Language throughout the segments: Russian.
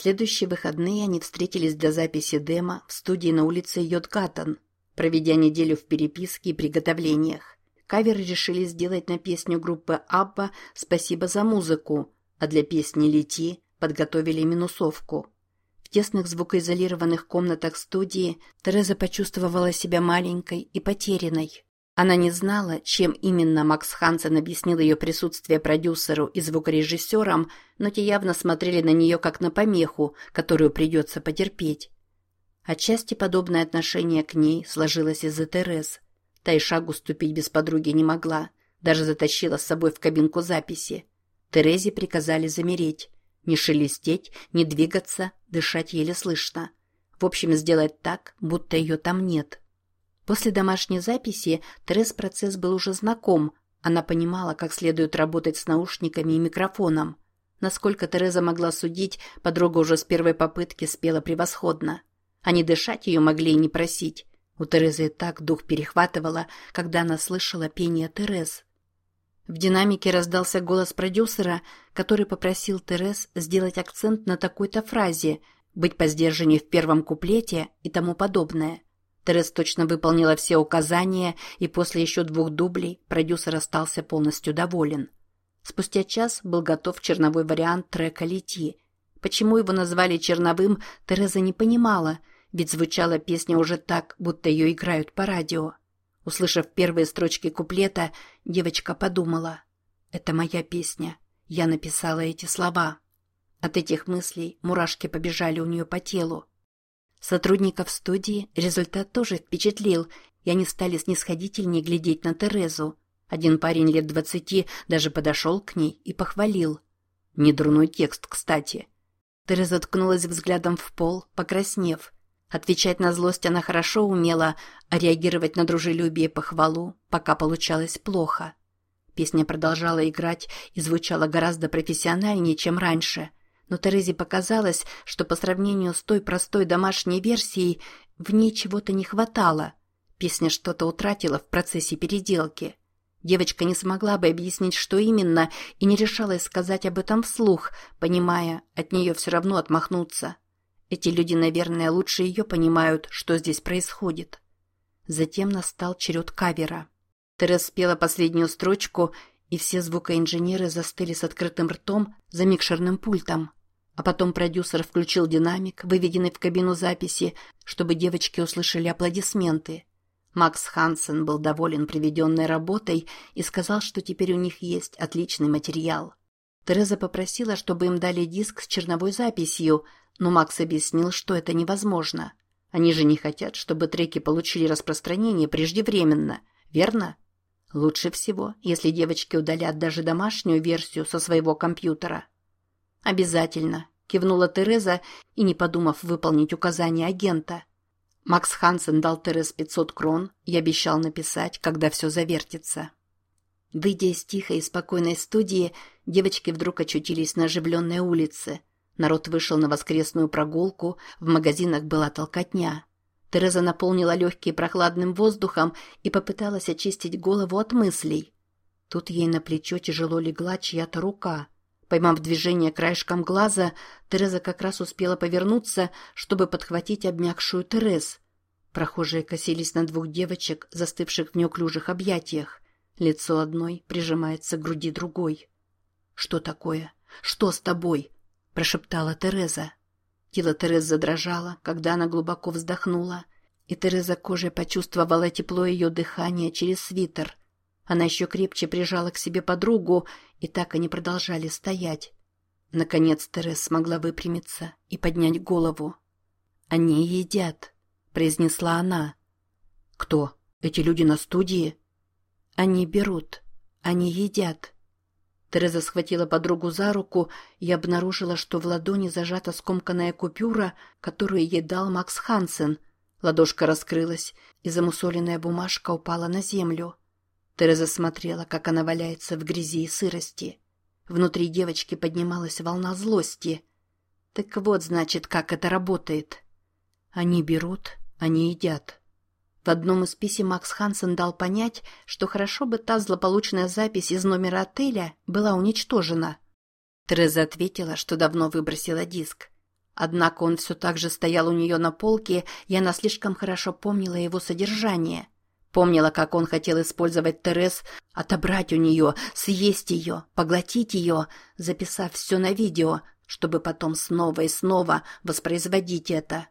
Следующие выходные они встретились для записи демо в студии на улице Йодкатон, проведя неделю в переписке и приготовлениях. Кавер решили сделать на песню группы «Абба» «Спасибо за музыку», а для песни «Лети» подготовили минусовку. В тесных звукоизолированных комнатах студии Тереза почувствовала себя маленькой и потерянной. Она не знала, чем именно Макс Хансен объяснил ее присутствие продюсеру и звукорежиссерам, но те явно смотрели на нее как на помеху, которую придется потерпеть. Отчасти подобное отношение к ней сложилось из-за Терез. Та и шагу ступить без подруги не могла, даже затащила с собой в кабинку записи. Терезе приказали замереть, не шелестеть, не двигаться, дышать еле слышно. В общем, сделать так, будто ее там нет. После домашней записи Терез процесс был уже знаком. Она понимала, как следует работать с наушниками и микрофоном. Насколько Тереза могла судить, подруга уже с первой попытки спела превосходно. Они дышать ее могли и не просить. У Терезы и так дух перехватывала, когда она слышала пение Терез. В динамике раздался голос продюсера, который попросил Терез сделать акцент на такой-то фразе, быть по в первом куплете и тому подобное. Терез точно выполнила все указания, и после еще двух дублей продюсер остался полностью доволен. Спустя час был готов черновой вариант трека «Лети». Почему его назвали черновым, Тереза не понимала, ведь звучала песня уже так, будто ее играют по радио. Услышав первые строчки куплета, девочка подумала «Это моя песня. Я написала эти слова». От этих мыслей мурашки побежали у нее по телу. Сотрудников студии результат тоже впечатлил, и они стали снисходительнее глядеть на Терезу. Один парень лет двадцати даже подошел к ней и похвалил. Недурной текст, кстати. Тереза ткнулась взглядом в пол, покраснев. Отвечать на злость она хорошо умела, а реагировать на дружелюбие и похвалу пока получалось плохо. Песня продолжала играть и звучала гораздо профессиональнее, чем раньше – но Терезе показалось, что по сравнению с той простой домашней версией в ней чего-то не хватало. Песня что-то утратила в процессе переделки. Девочка не смогла бы объяснить, что именно, и не решалась сказать об этом вслух, понимая, от нее все равно отмахнуться. Эти люди, наверное, лучше ее понимают, что здесь происходит. Затем настал черед кавера. Терес спела последнюю строчку, и все звукоинженеры застыли с открытым ртом за микшерным пультом. А потом продюсер включил динамик, выведенный в кабину записи, чтобы девочки услышали аплодисменты. Макс Хансен был доволен приведенной работой и сказал, что теперь у них есть отличный материал. Тереза попросила, чтобы им дали диск с черновой записью, но Макс объяснил, что это невозможно. Они же не хотят, чтобы треки получили распространение преждевременно, верно? Лучше всего, если девочки удалят даже домашнюю версию со своего компьютера. «Обязательно», – кивнула Тереза и, не подумав выполнить указание агента. Макс Хансен дал Терез 500 крон и обещал написать, когда все завертится. Выйдя из тихой и спокойной студии, девочки вдруг очутились на оживленной улице. Народ вышел на воскресную прогулку, в магазинах была толкотня. Тереза наполнила легкие прохладным воздухом и попыталась очистить голову от мыслей. Тут ей на плечо тяжело легла чья-то рука – Поймав движение краешком глаза, Тереза как раз успела повернуться, чтобы подхватить обмякшую Терез. Прохожие косились на двух девочек, застывших в неуклюжих объятиях. Лицо одной прижимается к груди другой. «Что такое? Что с тобой?» – прошептала Тереза. Тело Терез задрожало, когда она глубоко вздохнула, и Тереза кожей почувствовала тепло ее дыхания через свитер – она еще крепче прижала к себе подругу, и так они продолжали стоять. Наконец Терес смогла выпрямиться и поднять голову. «Они едят», — произнесла она. «Кто? Эти люди на студии?» «Они берут. Они едят». Тереза схватила подругу за руку и обнаружила, что в ладони зажата скомканная купюра, которую ей дал Макс Хансен. Ладошка раскрылась, и замусоленная бумажка упала на землю. Тереза смотрела, как она валяется в грязи и сырости. Внутри девочки поднималась волна злости. Так вот, значит, как это работает. Они берут, они едят. В одном из писем Макс Хансен дал понять, что хорошо бы та злополучная запись из номера отеля была уничтожена. Тереза ответила, что давно выбросила диск. Однако он все так же стоял у нее на полке, и она слишком хорошо помнила его содержание. Помнила, как он хотел использовать Терес, отобрать у нее, съесть ее, поглотить ее, записав все на видео, чтобы потом снова и снова воспроизводить это.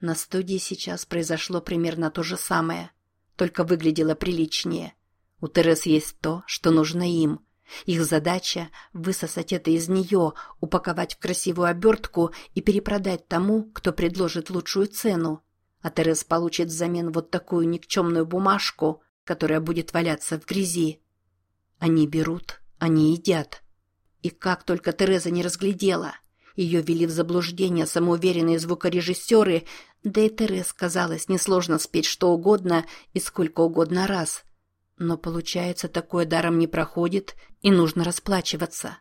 На студии сейчас произошло примерно то же самое, только выглядело приличнее. У Терес есть то, что нужно им – их задача – высосать это из нее, упаковать в красивую обертку и перепродать тому, кто предложит лучшую цену. А Терес получит взамен вот такую никчемную бумажку, которая будет валяться в грязи. Они берут, они едят. И как только Тереза не разглядела, ее вели в заблуждение самоуверенные звукорежиссеры, да и Терез казалось несложно спеть что угодно и сколько угодно раз – но, получается, такое даром не проходит, и нужно расплачиваться.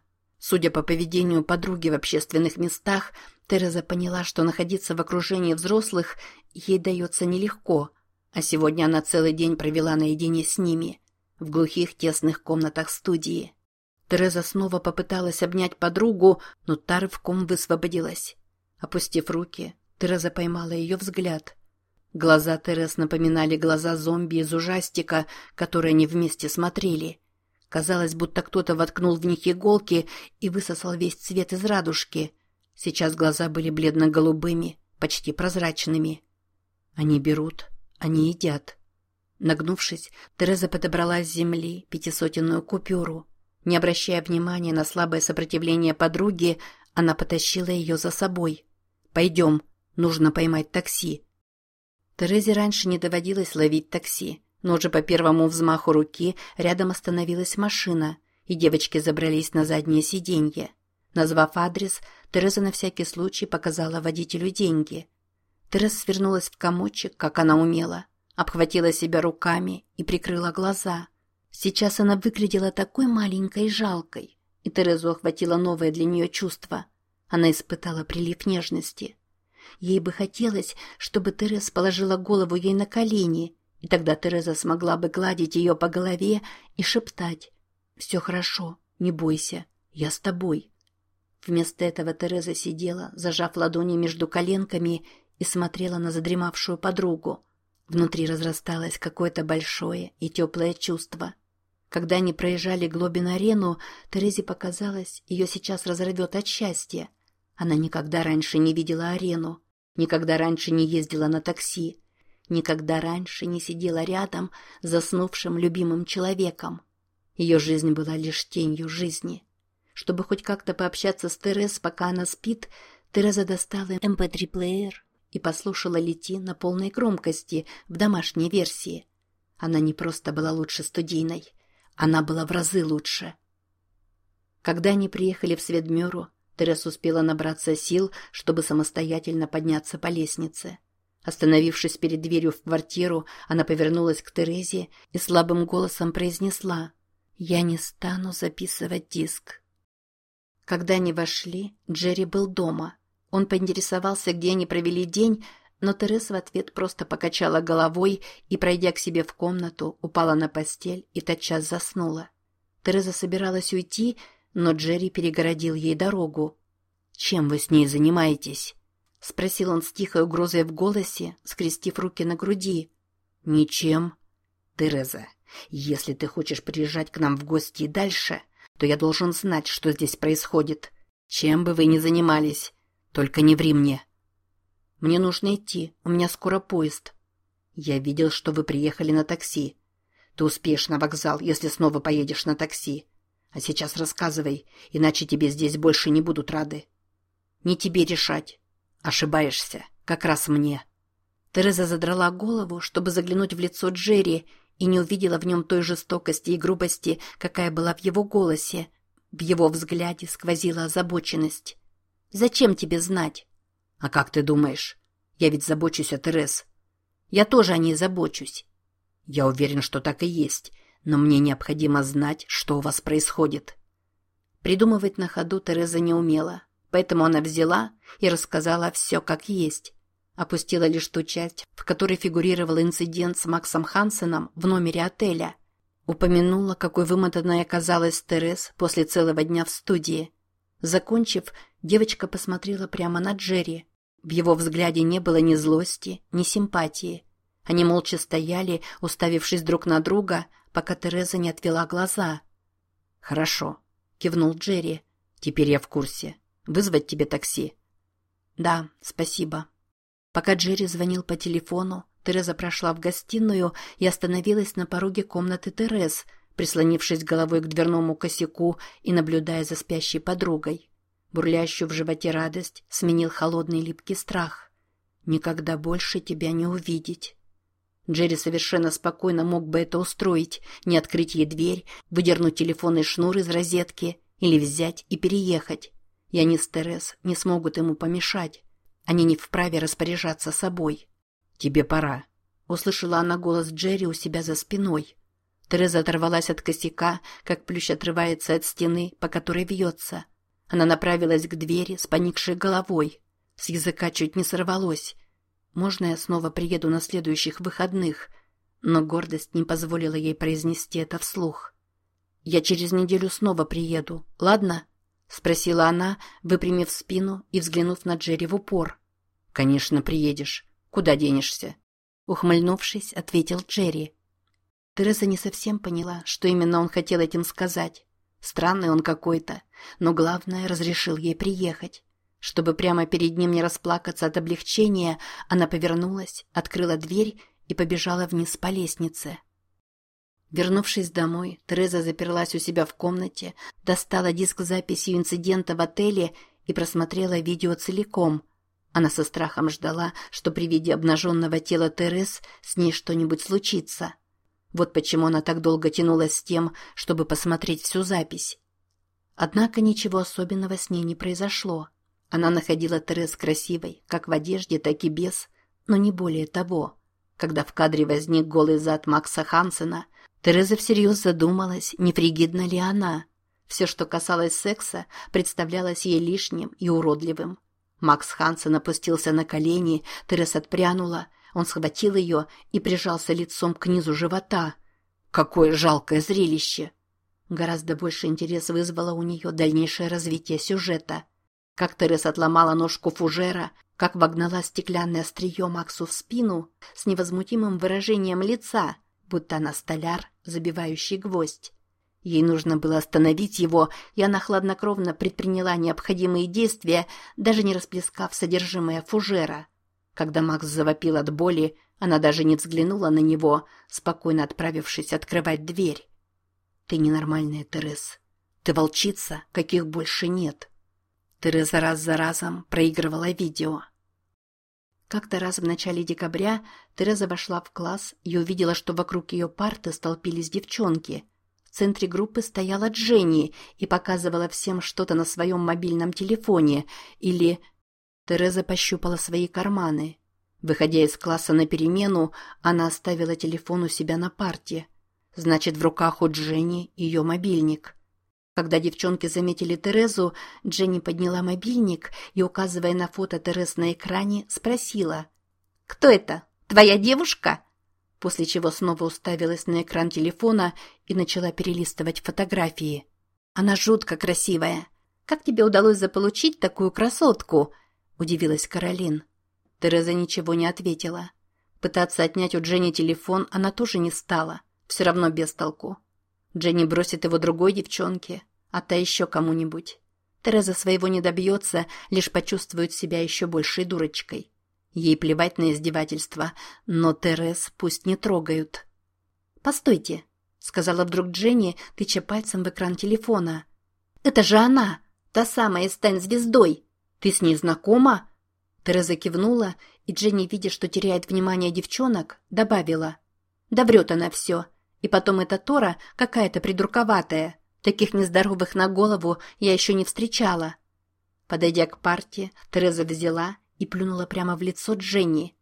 Судя по поведению подруги в общественных местах, Тереза поняла, что находиться в окружении взрослых ей дается нелегко, а сегодня она целый день провела наедине с ними, в глухих тесных комнатах студии. Тереза снова попыталась обнять подругу, но та рывком высвободилась. Опустив руки, Тереза поймала ее взгляд – Глаза Терес напоминали глаза зомби из ужастика, которые они вместе смотрели. Казалось, будто кто-то воткнул в них иголки и высосал весь цвет из радужки. Сейчас глаза были бледно-голубыми, почти прозрачными. Они берут, они едят. Нагнувшись, Тереза подобрала с земли пятисотенную купюру. Не обращая внимания на слабое сопротивление подруги, она потащила ее за собой. «Пойдем, нужно поймать такси». Терезе раньше не доводилось ловить такси, но уже по первому взмаху руки рядом остановилась машина, и девочки забрались на заднее сиденье. Назвав адрес, Тереза на всякий случай показала водителю деньги. Тереза свернулась в комочек, как она умела, обхватила себя руками и прикрыла глаза. Сейчас она выглядела такой маленькой и жалкой, и Терезу охватило новое для нее чувство. Она испытала прилив нежности. Ей бы хотелось, чтобы Тереза положила голову ей на колени, и тогда Тереза смогла бы гладить ее по голове и шептать «Все хорошо, не бойся, я с тобой». Вместо этого Тереза сидела, зажав ладони между коленками и смотрела на задремавшую подругу. Внутри разрасталось какое-то большое и теплое чувство. Когда они проезжали Глобин-арену, Терезе показалось, ее сейчас разорвет от счастья. Она никогда раньше не видела арену, никогда раньше не ездила на такси, никогда раньше не сидела рядом с заснувшим любимым человеком. Ее жизнь была лишь тенью жизни. Чтобы хоть как-то пообщаться с Терез, пока она спит, Тереза достала MP3-плеер эм и послушала Лети на полной громкости в домашней версии. Она не просто была лучше студийной, она была в разы лучше. Когда они приехали в Сведмюру, Терес успела набраться сил, чтобы самостоятельно подняться по лестнице. Остановившись перед дверью в квартиру, она повернулась к Терезе и слабым голосом произнесла «Я не стану записывать диск». Когда они вошли, Джерри был дома. Он поинтересовался, где они провели день, но Терesa в ответ просто покачала головой и, пройдя к себе в комнату, упала на постель и тотчас заснула. Тереза собиралась уйти, но Джерри перегородил ей дорогу. «Чем вы с ней занимаетесь?» — спросил он с тихой угрозой в голосе, скрестив руки на груди. «Ничем. Тереза, если ты хочешь приезжать к нам в гости и дальше, то я должен знать, что здесь происходит. Чем бы вы ни занимались, только не ври мне». «Мне нужно идти, у меня скоро поезд». «Я видел, что вы приехали на такси. Ты успеешь на вокзал, если снова поедешь на такси. А сейчас рассказывай, иначе тебе здесь больше не будут рады. Не тебе решать. Ошибаешься, как раз мне. Тереза задрала голову, чтобы заглянуть в лицо Джерри, и не увидела в нем той жестокости и грубости, какая была в его голосе. В его взгляде сквозила озабоченность. «Зачем тебе знать?» «А как ты думаешь? Я ведь забочусь о Терез». «Я тоже о ней забочусь». «Я уверен, что так и есть но мне необходимо знать, что у вас происходит». Придумывать на ходу Тереза не умела, поэтому она взяла и рассказала все как есть. Опустила лишь ту часть, в которой фигурировал инцидент с Максом Хансеном в номере отеля. Упомянула, какой вымотанной оказалась Терез после целого дня в студии. Закончив, Девочка посмотрела прямо на Джерри. В его взгляде не было ни злости, ни симпатии. Они молча стояли, уставившись друг на друга, пока Тереза не отвела глаза. «Хорошо», — кивнул Джерри. «Теперь я в курсе. Вызвать тебе такси?» «Да, спасибо». Пока Джерри звонил по телефону, Тереза прошла в гостиную и остановилась на пороге комнаты Терез, прислонившись головой к дверному косяку и наблюдая за спящей подругой. Бурлящую в животе радость сменил холодный липкий страх. «Никогда больше тебя не увидеть». Джерри совершенно спокойно мог бы это устроить, не открыть ей дверь, выдернуть телефонный шнур из розетки или взять и переехать. И они с Терес не смогут ему помешать. Они не вправе распоряжаться собой. «Тебе пора», — услышала она голос Джерри у себя за спиной. Тереза оторвалась от косяка, как плющ отрывается от стены, по которой вьется. Она направилась к двери с поникшей головой. С языка чуть не сорвалось. «Можно я снова приеду на следующих выходных?» Но гордость не позволила ей произнести это вслух. «Я через неделю снова приеду, ладно?» — спросила она, выпрямив спину и взглянув на Джерри в упор. «Конечно, приедешь. Куда денешься?» Ухмыльнувшись, ответил Джерри. Тереза не совсем поняла, что именно он хотел этим сказать. Странный он какой-то, но главное, разрешил ей приехать. Чтобы прямо перед ним не расплакаться от облегчения, она повернулась, открыла дверь и побежала вниз по лестнице. Вернувшись домой, Тереза заперлась у себя в комнате, достала диск с записью инцидента в отеле и просмотрела видео целиком. Она со страхом ждала, что при виде обнаженного тела Терез с ней что-нибудь случится. Вот почему она так долго тянулась с тем, чтобы посмотреть всю запись. Однако ничего особенного с ней не произошло. Она находила Терес красивой, как в одежде, так и без, но не более того. Когда в кадре возник голый зад Макса Хансена, Тереза всерьез задумалась, не фригидна ли она. Все, что касалось секса, представлялось ей лишним и уродливым. Макс Хансен опустился на колени, Тереза отпрянула, он схватил ее и прижался лицом к низу живота. Какое жалкое зрелище! Гораздо больше интерес вызвало у нее дальнейшее развитие сюжета. Как Терес отломала ножку фужера, как вогнала стеклянное острие Максу в спину с невозмутимым выражением лица, будто она столяр, забивающий гвоздь. Ей нужно было остановить его, и она хладнокровно предприняла необходимые действия, даже не расплескав содержимое фужера. Когда Макс завопил от боли, она даже не взглянула на него, спокойно отправившись открывать дверь. «Ты ненормальная, Терез. Ты волчица, каких больше нет». Тереза раз за разом проигрывала видео. Как-то раз в начале декабря Тереза вошла в класс и увидела, что вокруг ее парты столпились девчонки. В центре группы стояла Дженни и показывала всем что-то на своем мобильном телефоне или Тереза пощупала свои карманы. Выходя из класса на перемену, она оставила телефон у себя на парте. Значит, в руках у Дженни ее мобильник. Когда девчонки заметили Терезу, Дженни подняла мобильник и, указывая на фото Терез на экране, спросила. «Кто это? Твоя девушка?» После чего снова уставилась на экран телефона и начала перелистывать фотографии. «Она жутко красивая. Как тебе удалось заполучить такую красотку?» – удивилась Каролин. Тереза ничего не ответила. Пытаться отнять у Дженни телефон она тоже не стала. Все равно без толку. Дженни бросит его другой девчонке, а та еще кому-нибудь. Тереза своего не добьется, лишь почувствует себя еще большей дурочкой. Ей плевать на издевательства, но Терез пусть не трогают. «Постойте», — сказала вдруг Дженни, тыча пальцем в экран телефона. «Это же она, та самая «Стань звездой». Ты с ней знакома?» Тереза кивнула, и Дженни, видя, что теряет внимание девчонок, добавила. «Да врет она все. И потом эта Тора какая-то придурковатая. Таких нездоровых на голову я еще не встречала». Подойдя к парте, Тереза взяла и плюнула прямо в лицо Дженни.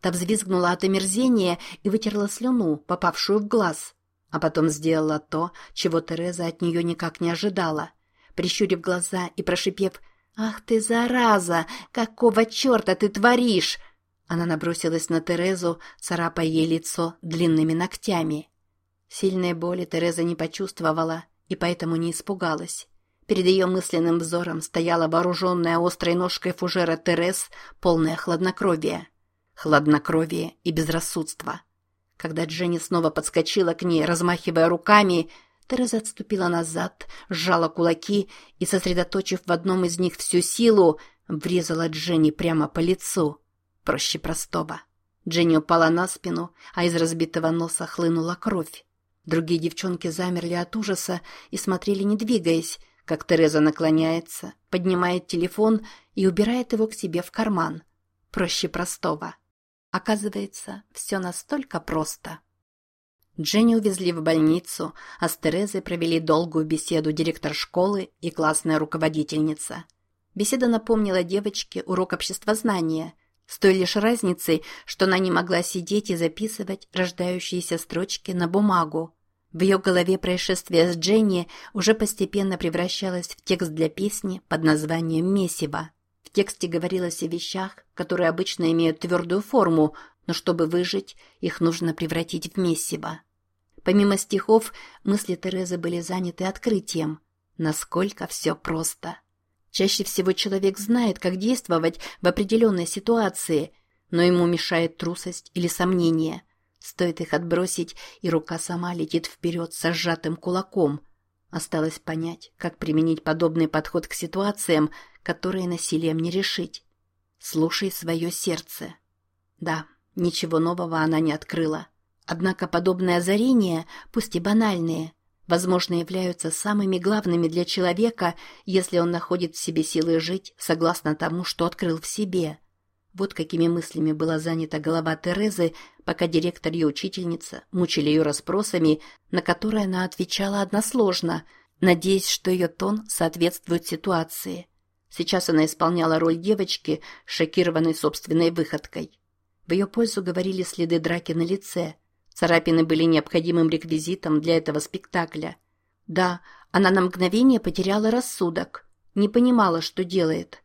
Та взвизгнула от омерзения и вытерла слюну, попавшую в глаз. А потом сделала то, чего Тереза от нее никак не ожидала. Прищурив глаза и прошипев «Ах ты, зараза! Какого черта ты творишь?» Она набросилась на Терезу, царапая ей лицо длинными ногтями. Сильной боли Тереза не почувствовала и поэтому не испугалась. Перед ее мысленным взором стояла вооруженная острой ножкой фужера Терес, полная хладнокровия. Хладнокровие и безрассудство. Когда Дженни снова подскочила к ней, размахивая руками, Тереза отступила назад, сжала кулаки и, сосредоточив в одном из них всю силу, врезала Дженни прямо по лицу. Проще простого. Дженни упала на спину, а из разбитого носа хлынула кровь. Другие девчонки замерли от ужаса и смотрели, не двигаясь, как Тереза наклоняется, поднимает телефон и убирает его к себе в карман. Проще простого. Оказывается, все настолько просто. Дженни увезли в больницу, а с Терезой провели долгую беседу директор школы и классная руководительница. Беседа напомнила девочке урок обществознания, с той лишь разницей, что она не могла сидеть и записывать рождающиеся строчки на бумагу. В ее голове происшествие с Дженни уже постепенно превращалось в текст для песни под названием «Месиво». В тексте говорилось о вещах, которые обычно имеют твердую форму, но чтобы выжить, их нужно превратить в месиво. Помимо стихов, мысли Терезы были заняты открытием. Насколько все просто. Чаще всего человек знает, как действовать в определенной ситуации, но ему мешает трусость или сомнение. Стоит их отбросить, и рука сама летит вперед с сжатым кулаком. Осталось понять, как применить подобный подход к ситуациям, которые насилием не решить. Слушай свое сердце. Да, ничего нового она не открыла. Однако подобные озарения, пусть и банальные, возможно, являются самыми главными для человека, если он находит в себе силы жить согласно тому, что открыл в себе. Вот какими мыслями была занята голова Терезы, пока директор и учительница мучили ее расспросами, на которые она отвечала односложно, надеясь, что ее тон соответствует ситуации. Сейчас она исполняла роль девочки, шокированной собственной выходкой. В ее пользу говорили следы драки на лице – Царапины были необходимым реквизитом для этого спектакля. Да, она на мгновение потеряла рассудок, не понимала, что делает.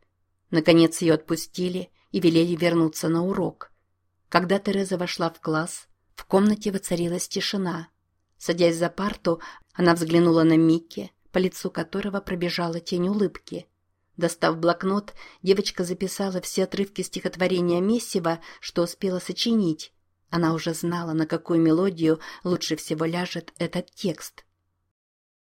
Наконец ее отпустили и велели вернуться на урок. Когда Тереза вошла в класс, в комнате воцарилась тишина. Садясь за парту, она взглянула на Микки, по лицу которого пробежала тень улыбки. Достав блокнот, девочка записала все отрывки стихотворения Мессива, что успела сочинить, она уже знала, на какую мелодию лучше всего ляжет этот текст.